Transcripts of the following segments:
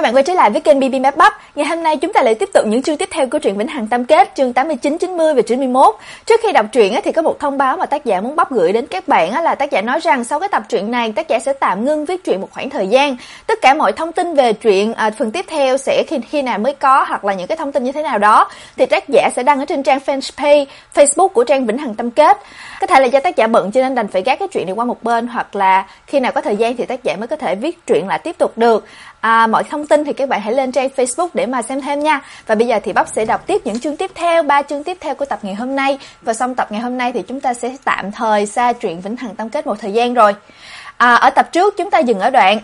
các bạn quay trở lại với kênh BB Map Bắp. Ngày hôm nay chúng ta lại tiếp tục những chương tiếp theo của truyện Vĩnh Hằng Tâm Kết, chương 89, 90 và 91. Trước khi đọc truyện thì có một thông báo mà tác giả muốn bắp gửi đến các bạn là tác giả nói rằng sau cái tập truyện này tác giả sẽ tạm ngưng viết truyện một khoảng thời gian. Tất cả mọi thông tin về truyện à, phần tiếp theo sẽ khi khi nào mới có hoặc là những cái thông tin như thế nào đó thì tác giả sẽ đăng ở trên trang fanpage Facebook của trang Vĩnh Hằng Tâm Kết. Có thể là do tác giả bận cho nên đành phải gác cái chuyện này qua một bên hoặc là khi nào có thời gian thì tác giả mới có thể viết truyện lại tiếp tục được. À, mọi thông tin thì các bạn hãy lên trang Facebook để mà xem thêm nha. Và bây giờ thì Bắp sẽ đọc tiếp những chương tiếp theo, ba chương tiếp theo của tập ngày hôm nay. Và xong tập ngày hôm nay thì chúng ta sẽ tạm thời xa truyện Vĩnh Hằng Tâm Kết một thời gian rồi. À, ở tập trước chúng ta dừng ở đoạn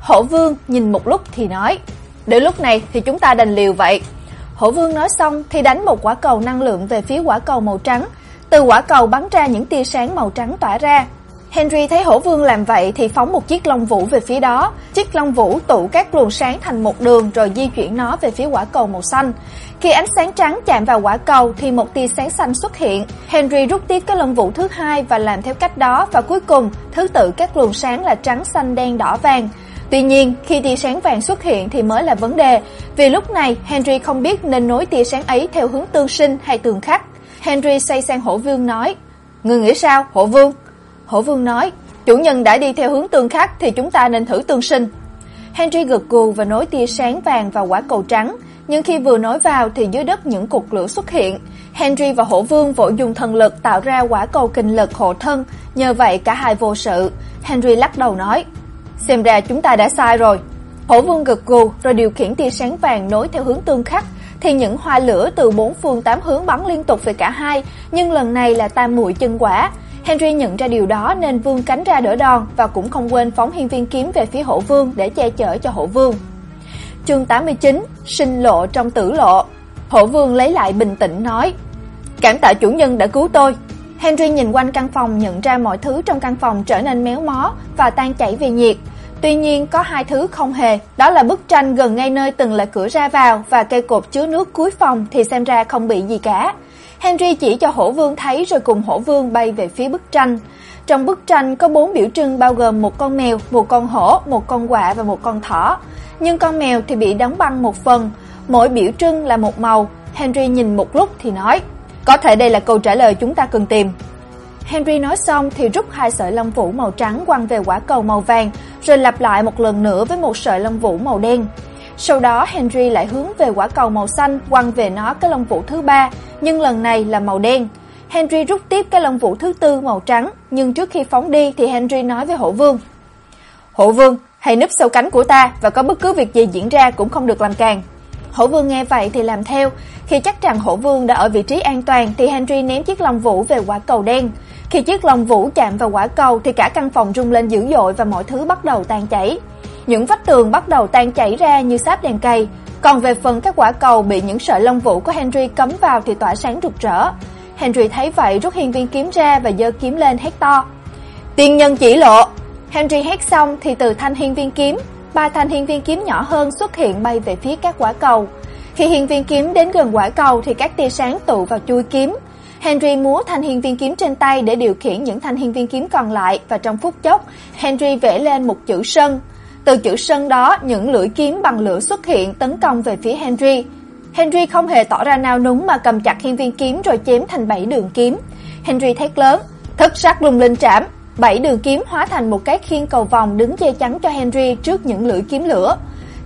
Hổ Vương nhìn một lúc thì nói, "Đến lúc này thì chúng ta đành liều vậy." Hổ Vương nói xong thì đánh một quả cầu năng lượng về phía quả cầu màu trắng. Từ quả cầu bắn ra những tia sáng màu trắng tỏa ra, Henry thấy hổ vương làm vậy thì phóng một chiếc long vũ về phía đó. Chiếc long vũ tụ các luồng sáng thành một đường rồi di chuyển nó về phía quả cầu màu xanh. Khi ánh sáng trắng chạm vào quả cầu thì một tia sáng xanh xuất hiện. Henry rút tiếp cái long vũ thứ hai và làm theo cách đó và cuối cùng thứ tự các luồng sáng là trắng, xanh, đen, đỏ, vàng. Tuy nhiên, khi tia sáng vàng xuất hiện thì mới là vấn đề, vì lúc này Henry không biết nên nối tia sáng ấy theo hướng tương sinh hay tường khắc. Henry say sang Hổ Vương nói: "Ngươi nghĩ sao, Hổ Vương?" Hổ Vương nói, chủ nhân đã đi theo hướng tương khắc thì chúng ta nên thử tương sinh. Henry gật gù và nối tia sáng vàng vào quả cầu trắng, nhưng khi vừa nối vào thì dưới đất những cục lửa xuất hiện. Henry và Hổ Vương vội dùng thần lực tạo ra quả cầu kinh lực hộ thân, nhờ vậy cả hai vô sự. Henry lắc đầu nói, xem ra chúng ta đã sai rồi. Hổ Vương gật gù rồi điều khiển tia sáng vàng nối theo hướng tương khắc, thì những hoa lửa từ bốn phương tám hướng bắn liên tục về cả hai, nhưng lần này là tam muội chân quả. Henry nhận ra điều đó nên vươn cánh ra đỡ đòn và cũng không quên phóng hiên viên kiếm về phía Hổ Vương để che chở cho Hổ Vương. Chương 89: Sinh lộ trong tử lộ. Hổ Vương lấy lại bình tĩnh nói: "Cảm tạ chủ nhân đã cứu tôi." Henry nhìn quanh căn phòng nhận ra mọi thứ trong căn phòng trở nên méo mó và tan chảy vì nhiệt. Tuy nhiên có hai thứ không hề, đó là bức tranh gần ngay nơi từng là cửa ra vào và cây cột chứa nước cuối phòng thì xem ra không bị gì cả. Henry chỉ cho Hổ Vương thấy rồi cùng Hổ Vương bay về phía bức tranh. Trong bức tranh có bốn biểu trưng bao gồm một con mèo, một con hổ, một con quạ và một con thỏ. Nhưng con mèo thì bị đóng băng một phần, mỗi biểu trưng là một màu. Henry nhìn một lúc thì nói: "Có thể đây là câu trả lời chúng ta cần tìm." Henry nói xong thì rút hai sợi lông vũ màu trắng quăng về quả cầu màu vàng, rồi lặp lại một lần nữa với một sợi lông vũ màu đen. Sau đó Henry lại hướng về quả cầu màu xanh quăng về nó cái lông vũ thứ ba, nhưng lần này là màu đen. Henry rút tiếp cái lông vũ thứ tư màu trắng, nhưng trước khi phóng đi thì Henry nói với Hổ Vương: "Hổ Vương, hãy núp sau cánh của ta và có bất cứ việc gì diễn ra cũng không được làm càng." Hổ Vương nghe vậy thì làm theo, khi chắc rằng Hổ Vương đã ở vị trí an toàn thì Henry ném chiếc lông vũ về quả cầu đen. Khi chiếc lông vũ chạm vào quả cầu thì cả căn phòng rung lên dữ dội và mọi thứ bắt đầu tan chảy. Những vách tường bắt đầu tan chảy ra như sáp đèn cây. còn về phần các quả cầu bị những sợi lông vũ của Henry cấm vào thì tỏa sáng rực rỡ. Henry thấy vậy rút hiên viên kiếm ra và giơ kiếm lên hét to. Tiên nhân chỉ lộ. Henry hét xong thì từ thanh hiên viên kiếm, ba thanh hiên viên kiếm nhỏ hơn xuất hiện bay về phía các quả cầu. Khi hiên viên kiếm đến gần quả cầu thì các tia sáng tụ vào chui kiếm. Henry múa thanh hiên viên kiếm trên tay để điều khiển những thanh hiên viên kiếm còn lại và trong phút chốc, Henry vẽ lên một chữ sân. Từ chữ sân đó, những lưỡi kiếm bằng lửa xuất hiện tấn công về phía Henry. Henry không hề tỏ ra nao núng mà cầm chặt hiên viên kiếm rồi chém thành bảy đường kiếm. Henry thét lớn, thất sắc lung linh trảm, bảy đường kiếm hóa thành một cái khiên cầu vòng đứng che chắn cho Henry trước những lưỡi kiếm lửa.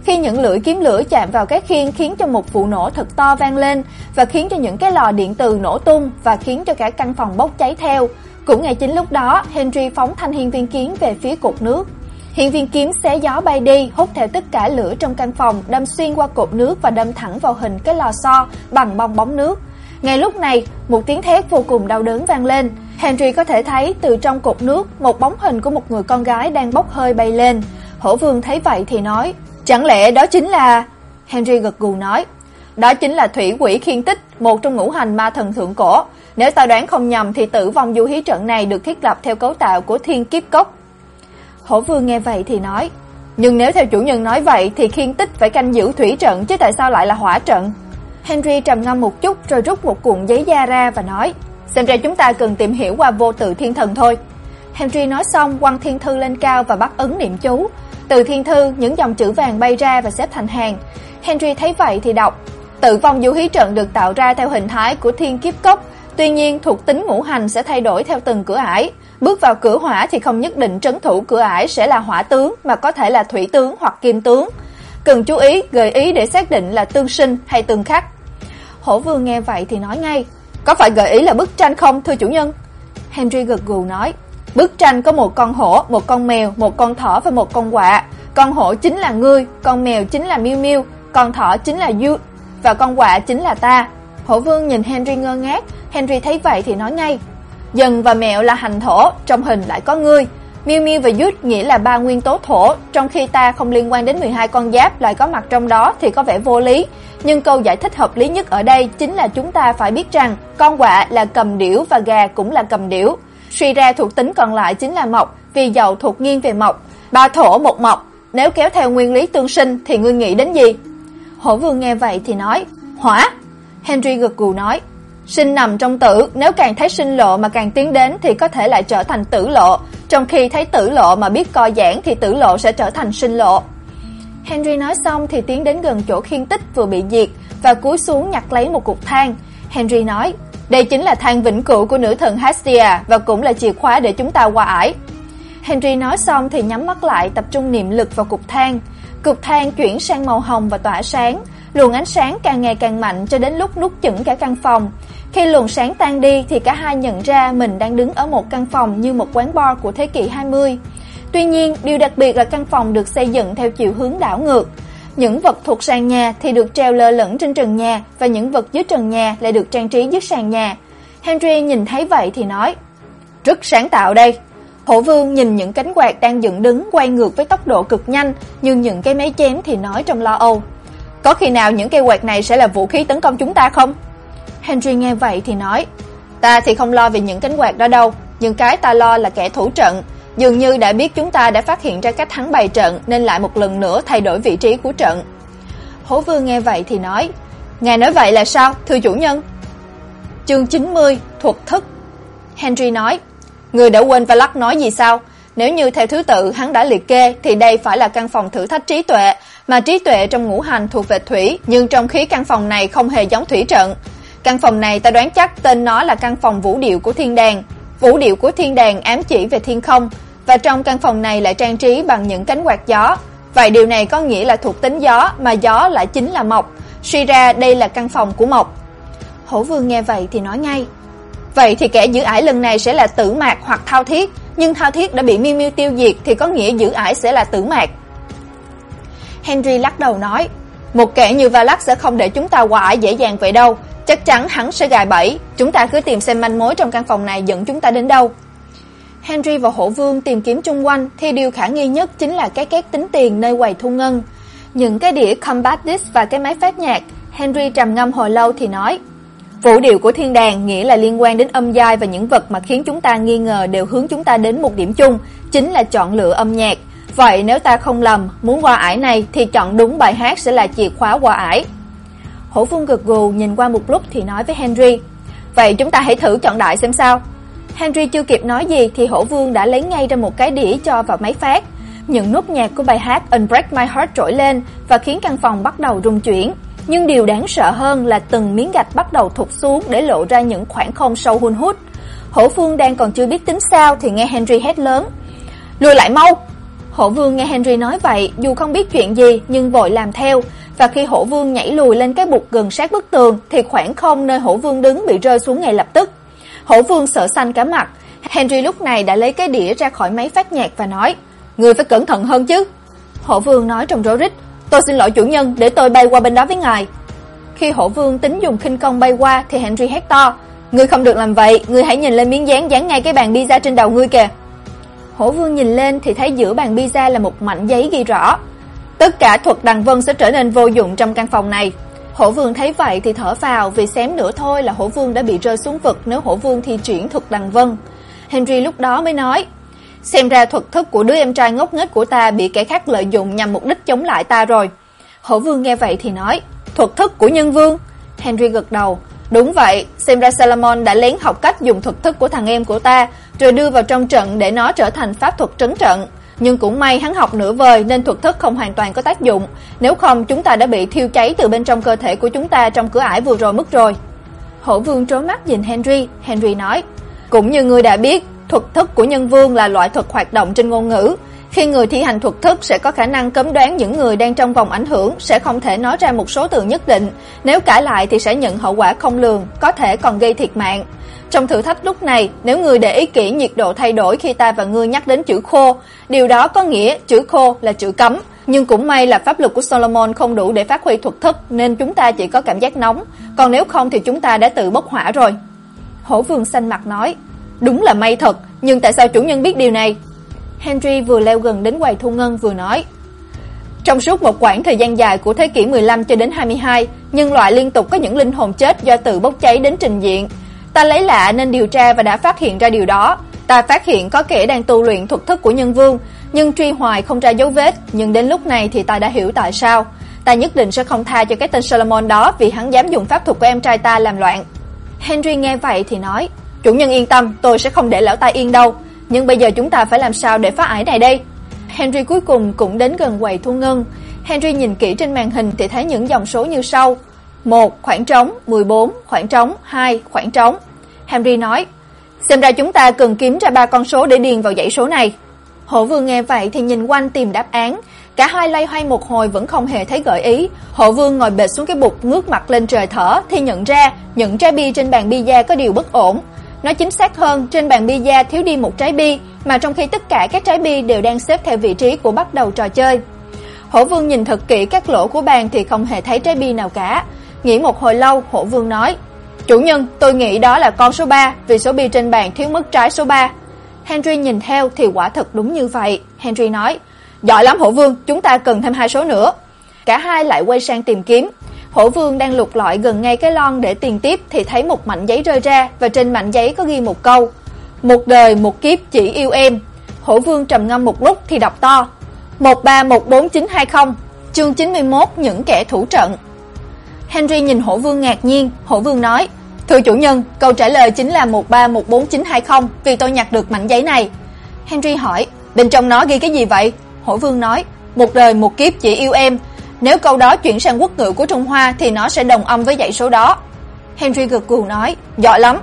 Khi những lưỡi kiếm lửa chạm vào cái khiên khiến cho một vụ nổ thật to vang lên và khiến cho những cái lò điện từ nổ tung và khiến cho cả căn phòng bốc cháy theo. Cũng ngay chính lúc đó, Henry phóng thanh hiên viên kiếm về phía cột nước. Hiên viên kiếm xé gió bay đi, hút theo tất cả lửa trong căn phòng, đâm xuyên qua cột nước và đâm thẳng vào hình cái lò xo bằng bong bóng nước. Ngay lúc này, một tiếng thét vô cùng đau đớn vang lên. Henry có thể thấy từ trong cột nước một bóng hình của một người con gái đang bốc hơi bay lên. Hổ Vương thấy vậy thì nói: "Chẳng lẽ đó chính là?" Henry gật gù nói: "Đó chính là thủy quỷ khiên tích, một trong ngũ hành ma thần thượng cổ. Nếu ta đoán không nhầm thì tử vong du hí trận này được thiết lập theo cấu tạo của thiên kiếp cốc, Hổ Vương nghe vậy thì nói, nhưng nếu theo chủ nhân nói vậy thì khiên tích phải canh giữ thủy trận chứ tại sao lại là hỏa trận? Henry trầm ngâm một chút rồi rút một cuộn giấy da ra và nói, xem ra chúng ta cần tìm hiểu qua vô tự thiên thần thôi. Henry nói xong quăng thiên thư lên cao và bắt ấn niệm chú. Từ thiên thư, những dòng chữ vàng bay ra và xếp thành hàng. Henry thấy vậy thì đọc: Tự vong vũ khí trận được tạo ra theo hình thái của thiên kiếp cốc, tuy nhiên thuộc tính ngũ hành sẽ thay đổi theo từng cửa ải. Bước vào cửa hỏa thì không nhất định trấn thủ cửa ải sẽ là hỏa tướng mà có thể là thủy tướng hoặc kim tướng. Cần chú ý, gợi ý để xác định là tương sinh hay tương khắc. Hổ Vương nghe vậy thì nói ngay, có phải gợi ý là bức tranh không thưa chủ nhân? Henry gật gù nói, bức tranh có một con hổ, một con mèo, một con thỏ và một con quạ. Con hổ chính là ngươi, con mèo chính là Miu Miu, con thỏ chính là Du và con quạ chính là ta. Hổ Vương nhìn Henry ngơ ngác, Henry thấy vậy thì nói ngay, Dần và mẹo là hành thổ, trong hình lại có ngươi. Miu Miu và Yut nghĩa là ba nguyên tố thổ, trong khi ta không liên quan đến 12 con giáp lại có mặt trong đó thì có vẻ vô lý. Nhưng câu giải thích hợp lý nhất ở đây chính là chúng ta phải biết rằng con quạ là cầm điểu và gà cũng là cầm điểu. Suy ra thuộc tính còn lại chính là mộc, vì dầu thuộc nghiêng về mộc. Ba thổ một mộc, nếu kéo theo nguyên lý tương sinh thì ngươi nghĩ đến gì? Hổ Vương nghe vậy thì nói, hỏa. Henry gật gù nói, Sinh nằm trong tử, nếu càng thấy sinh lộ mà càng tiến đến thì có thể lại trở thành tử lộ, trong khi thấy tử lộ mà biết co giãn thì tử lộ sẽ trở thành sinh lộ. Henry nói xong thì tiến đến gần chỗ khiên tích vừa bị diệt và cúi xuống nhặt lấy một cục than. Henry nói, đây chính là than vĩnh cửu của nữ thần Hestia và cũng là chìa khóa để chúng ta qua ải. Henry nói xong thì nhắm mắt lại tập trung niệm lực vào cục than. Cục than chuyển sang màu hồng và tỏa sáng, luồng ánh sáng càng ngày càng mạnh cho đến lúc nút chửng cả căn phòng. Khi luồng sáng tan đi thì cả hai nhận ra mình đang đứng ở một căn phòng như một quán bar của thế kỷ 20. Tuy nhiên, điều đặc biệt là căn phòng được xây dựng theo chiều hướng đảo ngược. Những vật thuộc sàn nhà thì được treo lơ lửng trên trần nhà và những vật dưới trần nhà lại được trang trí dưới sàn nhà. Henry nhìn thấy vậy thì nói: "Rất sáng tạo đây." Hổ Vương nhìn những cánh quạt đang dựng đứng quay ngược với tốc độ cực nhanh, nhưng những cái máy chém thì nói trong lo âu: "Có khi nào những cây quạt này sẽ là vũ khí tấn công chúng ta không?" Henry nghe vậy thì nói, ta thì không lo về những cánh quạt đó đâu, nhưng cái ta lo là kẻ thủ trận, dường như đã biết chúng ta đã phát hiện ra cách hắn bày trận nên lại một lần nữa thay đổi vị trí của trận. Hổ Vương nghe vậy thì nói, ngài nói vậy là sao, thưa chủ nhân? Chương 90, thuật thức. Henry nói, người đã quên Valak nói gì sao? Nếu như theo thứ tự hắn đã liệt kê thì đây phải là căn phòng thử thách trí tuệ, mà trí tuệ trong ngũ hành thuộc về thủy, nhưng trong khí căn phòng này không hề giống thủy trận. Căn phòng này ta đoán chắc tên nó là căn phòng vũ điệu của thiên đàng. Vũ điệu của thiên đàng ám chỉ về thiên không, và trong căn phòng này lại trang trí bằng những cánh quạt gió. Vậy điều này có nghĩa là thuộc tính gió, mà gió lại chính là mộc. Suy ra đây là căn phòng của mộc. Hổ Vương nghe vậy thì nói ngay. Vậy thì kẻ giữ ải lần này sẽ là tử mạc hoặc thao thiết, nhưng thao thiết đã bị miêu miêu tiêu diệt thì có nghĩa giữ ải sẽ là tử mạc. Henry lắc đầu nói, một kẻ như Valak sẽ không để chúng ta qua ải dễ dàng vậy đâu, Chắc chắn hắn sẽ gài bẫy, chúng ta cứ tìm xem manh mối trong căn phòng này dẫn chúng ta đến đâu. Henry và Hổ Vương tìm kiếm chung quanh thì điều khả nghi nhất chính là cái két tính tiền nơi quầy thu ngân. Những cái đĩa combat disc và cái máy phát nhạc, Henry trầm ngâm hồi lâu thì nói: Vũ điệu của thiên đàng nghĩa là liên quan đến âm giai và những vật mà khiến chúng ta nghi ngờ đều hướng chúng ta đến một điểm chung, chính là chọn lựa âm nhạc. Vậy nếu ta không lầm, muốn qua ải này thì chọn đúng bài hát sẽ là chìa khóa qua ải. Hổ Vương gật gù nhìn qua một lúc thì nói với Henry, "Vậy chúng ta hãy thử chọn đại xem sao." Henry chưa kịp nói gì thì Hổ Vương đã lấy ngay ra một cái đĩa cho vào máy phát. Những nốt nhạc của bài hát Unbreak My Heart trỗi lên và khiến căn phòng bắt đầu rung chuyển. Nhưng điều đáng sợ hơn là từng miếng gạch bắt đầu thụt xuống để lộ ra những khoảng không sâu hun hút. Hổ Vương đang còn chưa biết tính sao thì nghe Henry hét lớn. Lùi lại mau! Hổ Vương nghe Henry nói vậy, dù không biết chuyện gì nhưng vội làm theo, và khi hổ vương nhảy lùi lên cái bục gần sát bức tường thì khoảng không nơi hổ vương đứng bị rơi xuống ngay lập tức. Hổ vương sợ xanh cả mặt. Henry lúc này đã lấy cái đĩa ra khỏi máy phát nhạc và nói: "Ngươi phải cẩn thận hơn chứ." Hổ vương nói trong rối rít: "Tôi xin lỗi chủ nhân, để tôi bay qua bên đó với ngài." Khi hổ vương tính dùng khinh công bay qua thì Henry hét to: "Ngươi không được làm vậy, ngươi hãy nhìn lên miếng dán dán ngay cái bàn pizza trên đầu ngươi kìa." Hổ vương nhìn lên thì thấy giữa bàn pizza là một mảnh giấy ghi rõ: Tất cả thuật đằng vân sẽ trở nên vô dụng trong căn phòng này. Hổ Vương thấy vậy thì thở vào vì xém nữa thôi là Hổ Vương đã bị rơi xuống vực nếu Hổ Vương thi triển thuật đằng vân. Henry lúc đó mới nói, xem ra thuật thức của đứa em trai ngốc nghếch của ta bị kẻ khác lợi dụng nhằm mục đích chống lại ta rồi. Hổ Vương nghe vậy thì nói, thuật thức của nhân vương. Henry gật đầu, đúng vậy, xem ra đã lén học cách dùng thuật thức của thằng em của ta, rồi đưa vào trong trận để nó trở thành pháp thuật trấn trận. nhưng cũng may hắn học nửa vời nên thuật thức không hoàn toàn có tác dụng, nếu không chúng ta đã bị thiêu cháy từ bên trong cơ thể của chúng ta trong cửa ải vừa rồi mất rồi. Hổ Vương trố mắt nhìn Henry, Henry nói: "Cũng như ngươi đã biết, thuật thức của nhân vương là loại thuật hoạt động trên ngôn ngữ, khi người thi hành thuật thức sẽ có khả năng cấm đoán những người đang trong vòng ảnh hưởng sẽ không thể nói ra một số từ nhất định, nếu cãi lại thì sẽ nhận hậu quả không lường, có thể còn gây thiệt mạng. Trong thử thách lúc này, nếu người để ý kỹ nhiệt độ thay đổi khi ta và ngươi nhắc đến chữ khô, điều đó có nghĩa chữ khô là chữ cấm, nhưng cũng may là pháp luật của Solomon không đủ để phát huy thuật thức nên chúng ta chỉ có cảm giác nóng, còn nếu không thì chúng ta đã tự bốc hỏa rồi. Hổ Vương xanh mặt nói: "Đúng là may thật, nhưng tại sao chủ nhân biết điều này?" Henry vừa leo gần đến quầy thu ngân vừa nói. Trong suốt một quãng thời gian dài của thế kỷ 15 cho đến 22, nhân loại liên tục có những linh hồn chết do tự bốc cháy đến trình diện. Ta lấy lạ nên điều tra và đã phát hiện ra điều đó. Ta phát hiện có kẻ đang tu luyện thuật thức của nhân vương, nhưng truy hoài không ra dấu vết, nhưng đến lúc này thì ta đã hiểu tại sao. Ta nhất định sẽ không tha cho cái tên Solomon đó vì hắn dám dùng pháp thuật của em trai ta làm loạn. Henry nghe vậy thì nói, chủ nhân yên tâm, tôi sẽ không để lão ta yên đâu. Nhưng bây giờ chúng ta phải làm sao để phá ải này đây? Henry cuối cùng cũng đến gần quầy thu ngân. Henry nhìn kỹ trên màn hình thì thấy những dòng số như sau: 1 khoảng trống, 14 khoảng trống, 2 khoảng trống. Henry nói: "Xem ra chúng ta cần kiếm ra ba con số để điền vào dãy số này." Hổ Vương nghe vậy thì nhìn quanh tìm đáp án, cả hai lay hoay một hồi vẫn không hề thấy gợi ý. Hổ Vương ngồi bệt xuống cái bục ngước mặt lên trời thở thì nhận ra, những trái bi trên bàn bia có điều bất ổn. Nói chính xác hơn, trên bàn bia thiếu đi một trái bi, mà trong khi tất cả các trái bi đều đang xếp theo vị trí của bắt đầu trò chơi. Hổ Vương nhìn thật kỹ các lỗ của bàn thì không hề thấy trái bi nào cả. Nghĩ một hồi lâu, Hổ Vương nói: "Chủ nhân, tôi nghĩ đó là con số 3, vì số bi trên bàn thiếu mất trái số 3." Henry nhìn theo thì quả thật đúng như vậy. Henry nói: "Giỏi lắm Hổ Vương, chúng ta cần thêm hai số nữa." Cả hai lại quay sang tìm kiếm. Hổ Vương đang lục lọi gần ngay cái lon để tiền tiếp thì thấy một mảnh giấy rơi ra và trên mảnh giấy có ghi một câu: "Một đời một kiếp chỉ yêu em." Hổ Vương trầm ngâm một lúc thì đọc to: "1314920." Chương 91 những kẻ thủ trận. Henry nhìn Hổ Vương ngạc nhiên, Hổ Vương nói: "Thưa chủ nhân, câu trả lời chính là 1314920 vì tôi nhặt được mảnh giấy này." Henry hỏi: "Bên trong nó ghi cái gì vậy?" Hổ Vương nói: "Một đời một kiếp chỉ yêu em." Nếu câu đó chuyển sang quốc ngữ của Trung Hoa thì nó sẽ đồng âm với dãy số đó. Henry gật gù nói, giỏi lắm.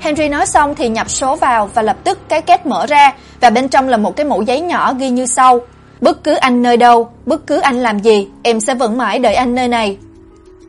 Henry nói xong thì nhập số vào và lập tức cái két mở ra và bên trong là một cái mẫu giấy nhỏ ghi như sau: Bất cứ anh nơi đâu, bất cứ anh làm gì, em sẽ vẫn mãi đợi anh nơi này.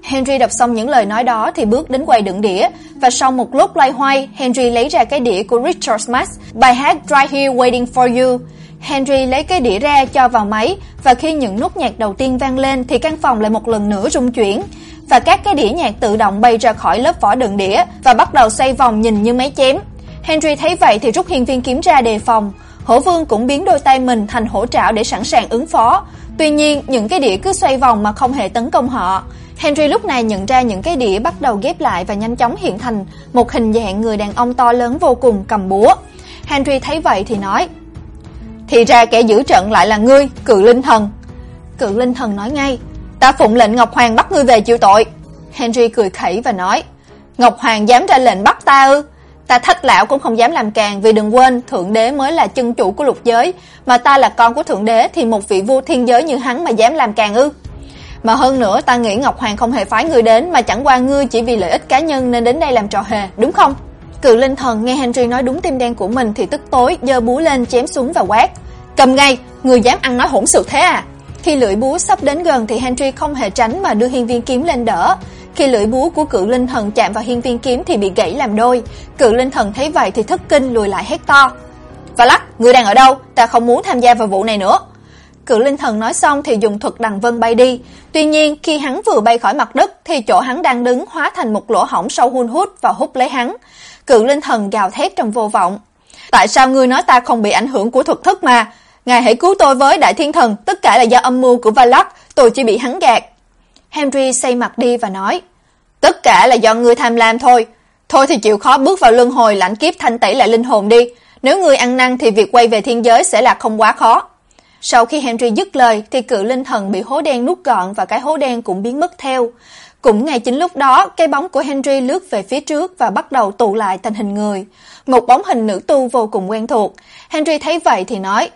Henry đọc xong những lời nói đó thì bước đến quầy đựng đĩa và sau một lúc loay hoay, Henry lấy ra cái đĩa của Richard Smash, bài hát Right Here Waiting for You Henry lấy cái đĩa ra cho vào máy và khi những nút nhạc đầu tiên vang lên thì căn phòng lại một lần nữa rung chuyển và các cái đĩa nhạc tự động bay ra khỏi lớp vỏ đựng đĩa và bắt đầu xoay vòng nhìn như máy chém. Henry thấy vậy thì rút hiên viên kiếm ra đề phòng. Hổ Vương cũng biến đôi tay mình thành hổ trảo để sẵn sàng ứng phó. Tuy nhiên, những cái đĩa cứ xoay vòng mà không hề tấn công họ. Henry lúc này nhận ra những cái đĩa bắt đầu ghép lại và nhanh chóng hiện thành một hình dạng người đàn ông to lớn vô cùng cầm búa. Henry thấy vậy thì nói: thì ra kẻ giữ trận lại là ngươi, Cự Linh Thần. Cự Linh Thần nói ngay, ta phụng lệnh Ngọc Hoàng bắt ngươi về chịu tội. Henry cười khẩy và nói, Ngọc Hoàng dám ra lệnh bắt ta ư? Ta thách lão cũng không dám làm càng vì đừng quên thượng đế mới là chân chủ của lục giới, mà ta là con của thượng đế thì một vị vua thiên giới như hắn mà dám làm càng ư? Mà hơn nữa ta nghĩ Ngọc Hoàng không hề phái ngươi đến mà chẳng qua ngươi chỉ vì lợi ích cá nhân nên đến đây làm trò hề, đúng không? Cự linh thần nghe Henry nói đúng tim đen của mình thì tức tối, giơ búa lên chém xuống và quát: "Cầm ngay, người dám ăn nói hỗn xược thế à?" Khi lưỡi búa sắp đến gần thì Henry không hề tránh mà đưa hiên viên kiếm lên đỡ. Khi lưỡi búa của cự linh thần chạm vào hiên viên kiếm thì bị gãy làm đôi. Cự linh thần thấy vậy thì thất kinh lùi lại hét to: "Và lắc, ngươi đang ở đâu? Ta không muốn tham gia vào vụ này nữa." Cự linh thần nói xong thì dùng thuật đằng vân bay đi. Tuy nhiên, khi hắn vừa bay khỏi mặt đất thì chỗ hắn đang đứng hóa thành một lỗ hổng sâu hun hút và hút lấy hắn. Cự linh thần gào thét trong vô vọng. Tại sao ngươi nói ta không bị ảnh hưởng của thuật thức mà? Ngài hãy cứu tôi với đại thiên thần, tất cả là do âm mưu của Valak, tôi chỉ bị hắn gạt. Henry xây mặt đi và nói, tất cả là do ngươi tham lam thôi. Thôi thì chịu khó bước vào luân hồi lãnh kiếp thanh tẩy lại linh hồn đi. Nếu ngươi ăn năn thì việc quay về thiên giới sẽ là không quá khó. Sau khi Henry dứt lời thì cự linh thần bị hố đen nuốt gọn và cái hố đen cũng biến mất theo. Cũng ngay chính lúc đó, cái bóng của Henry lướt về phía trước và bắt đầu tụ lại thành hình người. Một bóng hình nữ tu vô cùng quen thuộc. Henry thấy vậy thì nói,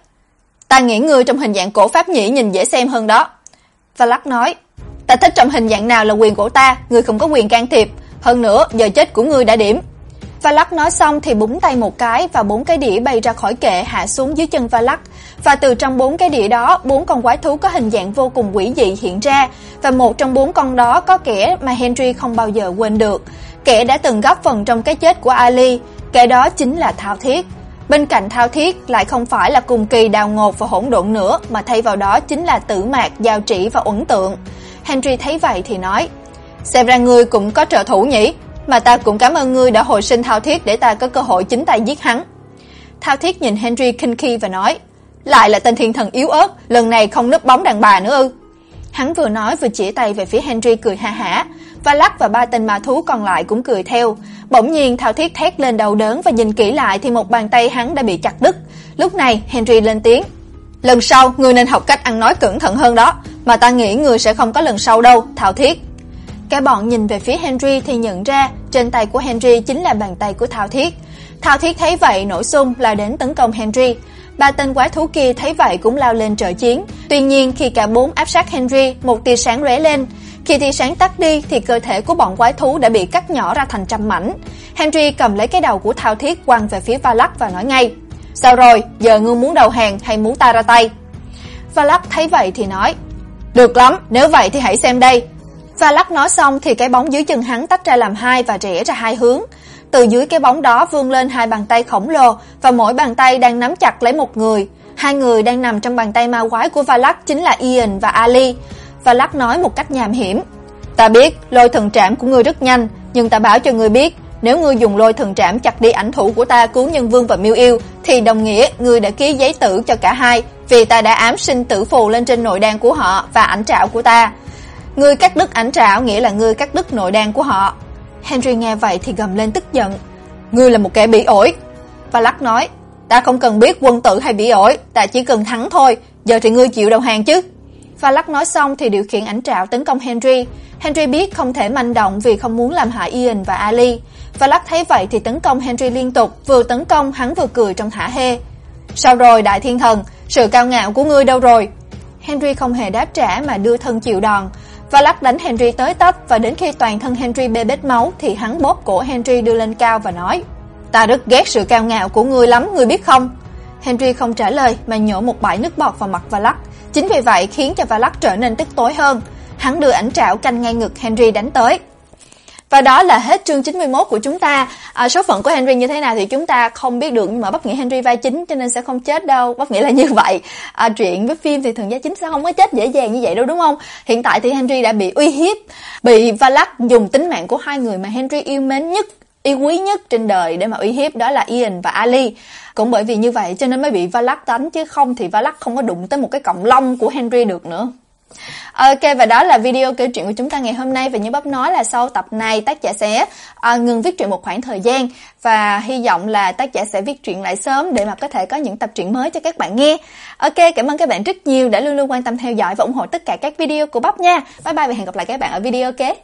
Ta nghĩ ngươi trong hình dạng cổ pháp nhĩ nhìn dễ xem hơn đó. Valak nói, ta thích trong hình dạng nào là quyền của ta, ngươi không có quyền can thiệp, hơn nữa giờ chết của ngươi đã điểm. Valak nói xong thì búng tay một cái và bốn cái đĩa bay ra khỏi kệ hạ xuống dưới chân Valak. Và từ trong bốn cái đĩa đó, bốn con quái thú có hình dạng vô cùng quỷ dị hiện ra, và một trong bốn con đó có kẻ mà Henry không bao giờ quên được, kẻ đã từng góp phần trong cái chết của Ali, kẻ đó chính là Thao Thiết. Bên cạnh Thao Thiết lại không phải là cùng kỳ đào ngột và hỗn độn nữa, mà thay vào đó chính là Tử Mạc, Giao trị và Uẩn Tượng. Henry thấy vậy thì nói: "Xem ra ngươi cũng có trợ thủ nhỉ?" mà ta cũng cảm ơn ngươi đã hồi sinh Thao Thiết để ta có cơ hội chính tay giết hắn. Thao Thiết nhìn Henry kinh khi và nói, lại là tên thiên thần yếu ớt, lần này không núp bóng đàn bà nữa ư? Hắn vừa nói vừa chỉ tay về phía Henry cười ha hả, và lắc và ba tên ma thú còn lại cũng cười theo. Bỗng nhiên Thao Thiết thét lên đau đớn và nhìn kỹ lại thì một bàn tay hắn đã bị chặt đứt. Lúc này Henry lên tiếng, "Lần sau ngươi nên học cách ăn nói cẩn thận hơn đó, mà ta nghĩ ngươi sẽ không có lần sau đâu, Thao Thiết." Cả bọn nhìn về phía Henry thì nhận ra trên tay của Henry chính là bàn tay của Thao Thiết. Thao Thiết thấy vậy nổi xung là đến tấn công Henry. Ba tên quái thú kia thấy vậy cũng lao lên trợ chiến. Tuy nhiên khi cả bốn áp sát Henry, một tia sáng lóe lên. Khi tia sáng tắt đi thì cơ thể của bọn quái thú đã bị cắt nhỏ ra thành trăm mảnh. Henry cầm lấy cái đầu của Thao Thiết quăng về phía Valak và nói ngay: "Sao rồi, giờ ngươi muốn đầu hàng hay muốn ta ra tay?" Valak thấy vậy thì nói: "Được lắm, nếu vậy thì hãy xem đây, Valak nói xong thì cái bóng dưới chân hắn tách ra làm hai và rẽ ra hai hướng. Từ dưới cái bóng đó vươn lên hai bàn tay khổng lồ và mỗi bàn tay đang nắm chặt lấy một người. Hai người đang nằm trong bàn tay ma quái của Valak chính là Ian và Ali. Và lắc nói một cách nham hiểm: "Ta biết, lôi thần trảm của ngươi rất nhanh, nhưng ta bảo cho ngươi biết, nếu ngươi dùng lôi thần trảm chặt đi ảnh thủ của ta cứu nhân vương và miêu yêu, thì đồng nghĩa ngươi đã ký giấy tử cho cả hai, vì ta đã ám sinh tử phù lên trên nội đan của họ và ảnh trảo của ta. Ngươi cắt đứt ảnh trảo nghĩa là ngươi cắt đứt nội đan của họ. Henry nghe vậy thì gầm lên tức giận. Ngươi là một kẻ bị ổi. Và lắc nói, ta không cần biết quân tử hay bị ổi, ta chỉ cần thắng thôi, giờ thì ngươi chịu đầu hàng chứ. Và lắc nói xong thì điều khiển ảnh trảo tấn công Henry. Henry biết không thể manh động vì không muốn làm hại Ian và Ali. Và lắc thấy vậy thì tấn công Henry liên tục, vừa tấn công hắn vừa cười trong thả hê. Sao rồi đại thiên thần, sự cao ngạo của ngươi đâu rồi? Henry không hề đáp trả mà đưa thân chịu đòn. Và lắc đánh Henry tới tấp và đến khi toàn thân Henry bê bết máu thì hắn bóp cổ Henry đưa lên cao và nói: "Ta rất ghét sự cao ngạo của ngươi lắm, ngươi biết không?" Henry không trả lời mà nhổ một bãi nước bọt vào mặt Valak. Chính vì vậy khiến cho Valak trở nên tức tối hơn. Hắn đưa ảnh trảo canh ngay ngực Henry đánh tới. Và đó là hết chương 91 của chúng ta. À, số phận của Henry như thế nào thì chúng ta không biết được nhưng mà bất nghĩa Henry vai chính cho nên sẽ không chết đâu. Bất nghĩa là như vậy. À, truyện với phim thì thường gia chính sẽ không có chết dễ dàng như vậy đâu đúng không? Hiện tại thì Henry đã bị uy hiếp, bị Valak dùng tính mạng của hai người mà Henry yêu mến nhất yêu quý nhất trên đời để mà uy hiếp đó là Ian và Ali. Cũng bởi vì như vậy cho nên mới bị Valak đánh chứ không thì Valak không có đụng tới một cái cọng lông của Henry được nữa. Ok và đó là video kể chuyện của chúng ta ngày hôm nay và như bắp nói là sau tập này tác giả sẽ à, ngừng viết truyện một khoảng thời gian và hy vọng là tác giả sẽ viết truyện lại sớm để mà có thể có những tập truyện mới cho các bạn nghe. Ok, cảm ơn các bạn rất nhiều đã luôn luôn quan tâm theo dõi và ủng hộ tất cả các video của bắp nha. Bye bye và hẹn gặp lại các bạn ở video kế. Okay?